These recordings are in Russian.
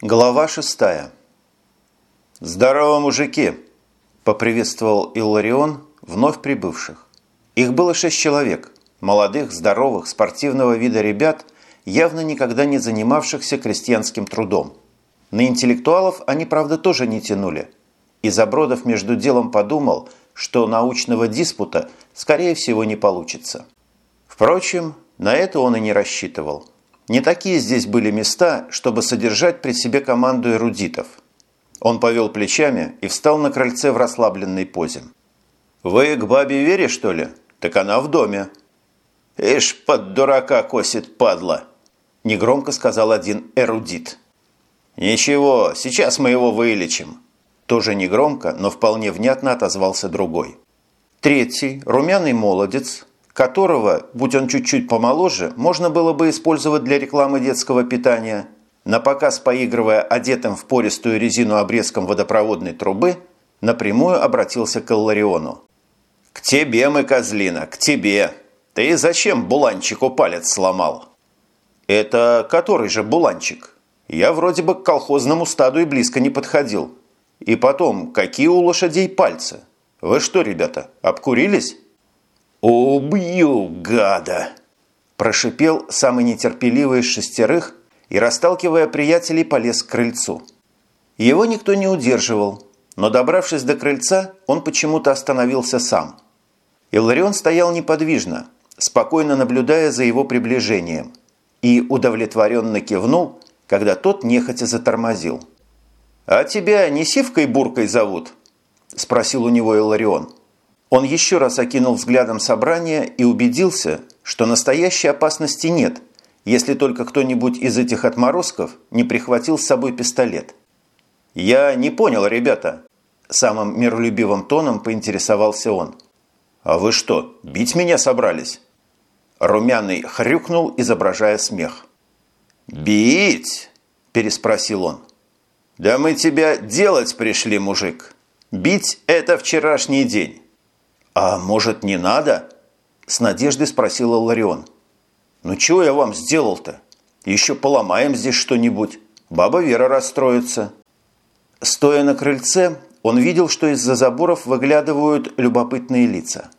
Глава шестая. «Здорово, мужики!» – поприветствовал Илларион вновь прибывших. Их было шесть человек, молодых, здоровых, спортивного вида ребят, явно никогда не занимавшихся крестьянским трудом. На интеллектуалов они, правда, тоже не тянули. И Забродов между делом подумал, что научного диспута, скорее всего, не получится. Впрочем, на это он и не рассчитывал – не такие здесь были места, чтобы содержать при себе команду эрудитов. Он повел плечами и встал на крыльце в расслабленной позе. «Вы к бабе Вере, что ли? Так она в доме». «Ишь, под дурака косит, падла!» – негромко сказал один эрудит. «Ничего, сейчас мы его вылечим». Тоже негромко, но вполне внятно отозвался другой. Третий, румяный молодец, которого, будь он чуть-чуть помоложе, можно было бы использовать для рекламы детского питания, на показ поигрывая одетым в пористую резину обрезком водопроводной трубы, напрямую обратился к Иллариону. «К тебе мы, козлина, к тебе! Ты зачем буланчику палец сломал?» «Это который же буланчик? Я вроде бы к колхозному стаду и близко не подходил. И потом, какие у лошадей пальцы? Вы что, ребята, обкурились?» «Убью, гада!» – прошипел самый нетерпеливый из шестерых и, расталкивая приятелей, полез к крыльцу. Его никто не удерживал, но, добравшись до крыльца, он почему-то остановился сам. Иларион стоял неподвижно, спокойно наблюдая за его приближением, и удовлетворенно кивнул, когда тот нехотя затормозил. «А тебя не Сивкой-буркой зовут?» – спросил у него Иларион. Он еще раз окинул взглядом собрание и убедился, что настоящей опасности нет, если только кто-нибудь из этих отморозков не прихватил с собой пистолет. «Я не понял, ребята», – самым миролюбивым тоном поинтересовался он. «А вы что, бить меня собрались?» Румяный хрюкнул, изображая смех. «Бить?» – переспросил он. «Да мы тебя делать пришли, мужик. Бить – это вчерашний день». «А может, не надо?» – с надеждой спросила Ларион. «Ну чего я вам сделал-то? Еще поломаем здесь что-нибудь. Баба Вера расстроится». Стоя на крыльце, он видел, что из-за заборов выглядывают любопытные лица.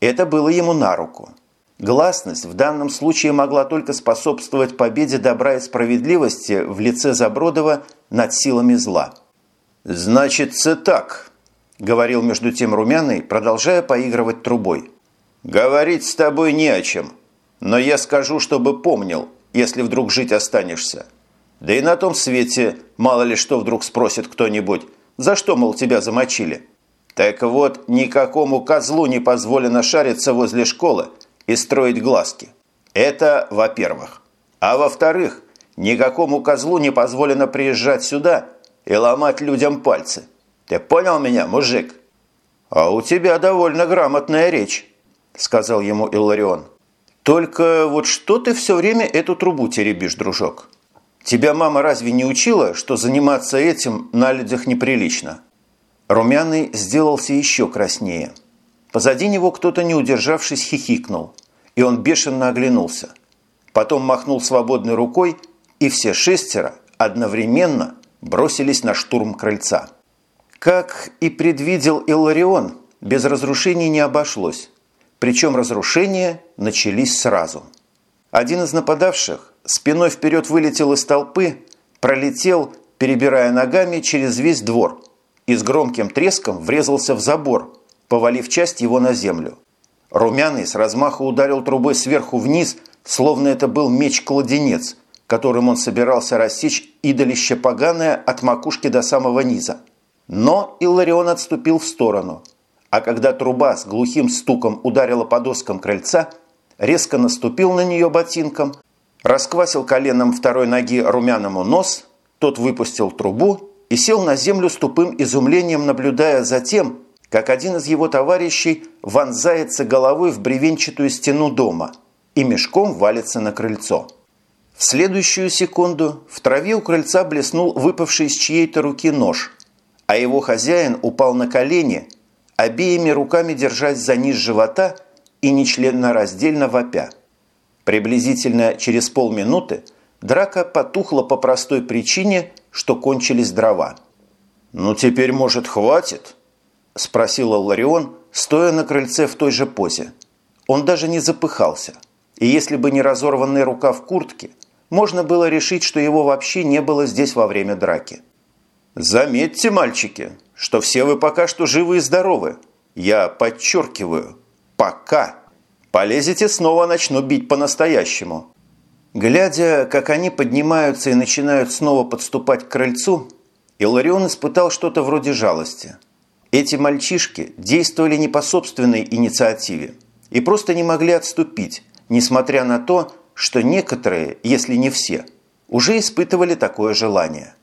Это было ему на руку. Гласность в данном случае могла только способствовать победе добра и справедливости в лице Забродова над силами зла. «Значится так», – говорил между тем Румяный, продолжая поигрывать трубой. «Говорить с тобой не о чем, но я скажу, чтобы помнил, если вдруг жить останешься. Да и на том свете мало ли что вдруг спросит кто-нибудь, за что, мол, тебя замочили. Так вот, никакому козлу не позволено шариться возле школы и строить глазки. Это во-первых. А во-вторых, никакому козлу не позволено приезжать сюда и ломать людям пальцы». Ты понял меня, мужик?» «А у тебя довольно грамотная речь», – сказал ему Илларион. «Только вот что ты все время эту трубу теребишь, дружок? Тебя мама разве не учила, что заниматься этим на людях неприлично?» Румяный сделался еще краснее. Позади него кто-то, не удержавшись, хихикнул, и он бешено оглянулся. Потом махнул свободной рукой, и все шестеро одновременно бросились на штурм крыльца. Как и предвидел Илларион, без разрушений не обошлось. Причем разрушения начались сразу. Один из нападавших спиной вперед вылетел из толпы, пролетел, перебирая ногами через весь двор и с громким треском врезался в забор, повалив часть его на землю. Румяный с размаху ударил трубой сверху вниз, словно это был меч-кладенец, которым он собирался рассечь идолище поганое от макушки до самого низа. Но Илларион отступил в сторону, а когда труба с глухим стуком ударила по доскам крыльца, резко наступил на нее ботинком, расквасил коленом второй ноги румяному нос, тот выпустил трубу и сел на землю с тупым изумлением, наблюдая за тем, как один из его товарищей вонзается головой в бревенчатую стену дома и мешком валится на крыльцо. В следующую секунду в траве у крыльца блеснул выпавший из чьей-то руки нож – а его хозяин упал на колени, обеими руками держась за низ живота и нечленораздельно вопя. Приблизительно через полминуты драка потухла по простой причине, что кончились дрова. «Ну теперь, может, хватит?» – спросил Ларион, стоя на крыльце в той же позе. Он даже не запыхался. И если бы не разорванная рука в куртке, можно было решить, что его вообще не было здесь во время драки. «Заметьте, мальчики, что все вы пока что живы и здоровы. Я подчеркиваю, пока. Полезете снова начну бить по-настоящему». Глядя, как они поднимаются и начинают снова подступать к крыльцу, Иларион испытал что-то вроде жалости. Эти мальчишки действовали не по собственной инициативе и просто не могли отступить, несмотря на то, что некоторые, если не все, уже испытывали такое желание.